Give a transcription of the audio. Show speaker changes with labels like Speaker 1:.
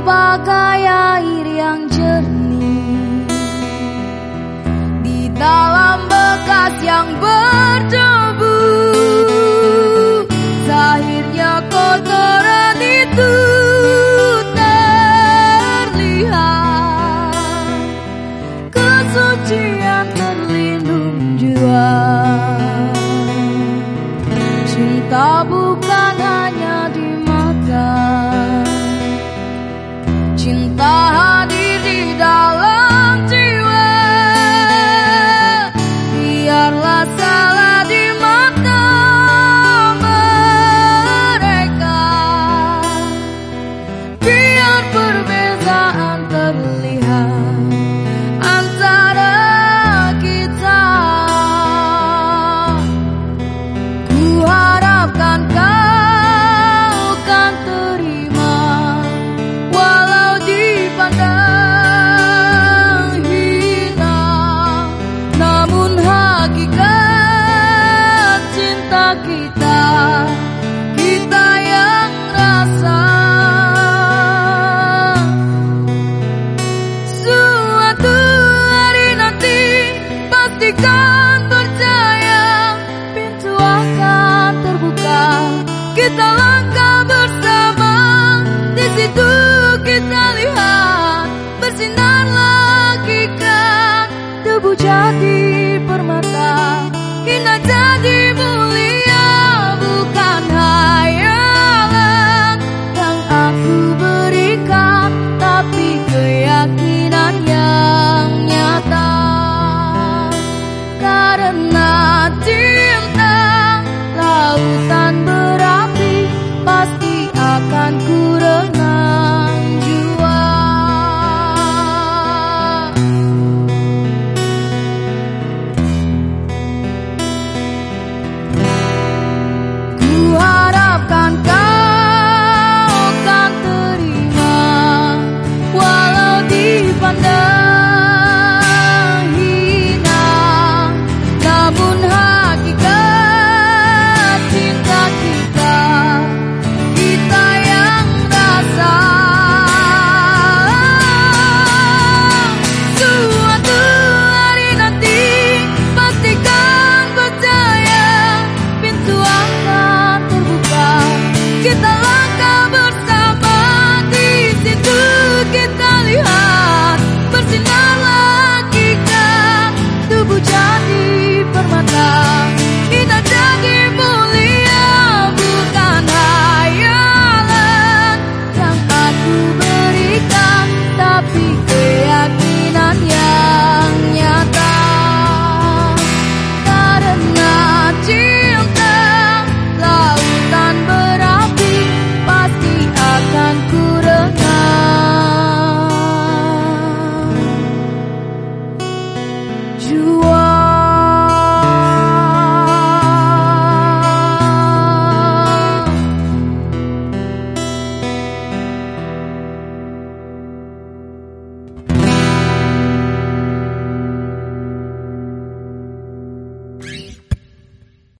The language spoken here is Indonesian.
Speaker 1: 把盖呀，伊凉。akan berjaya Pintu akan terbuka. Kita langkah bersama Di situ kita lihat. Bersinar lagi kan Tubuh jatuh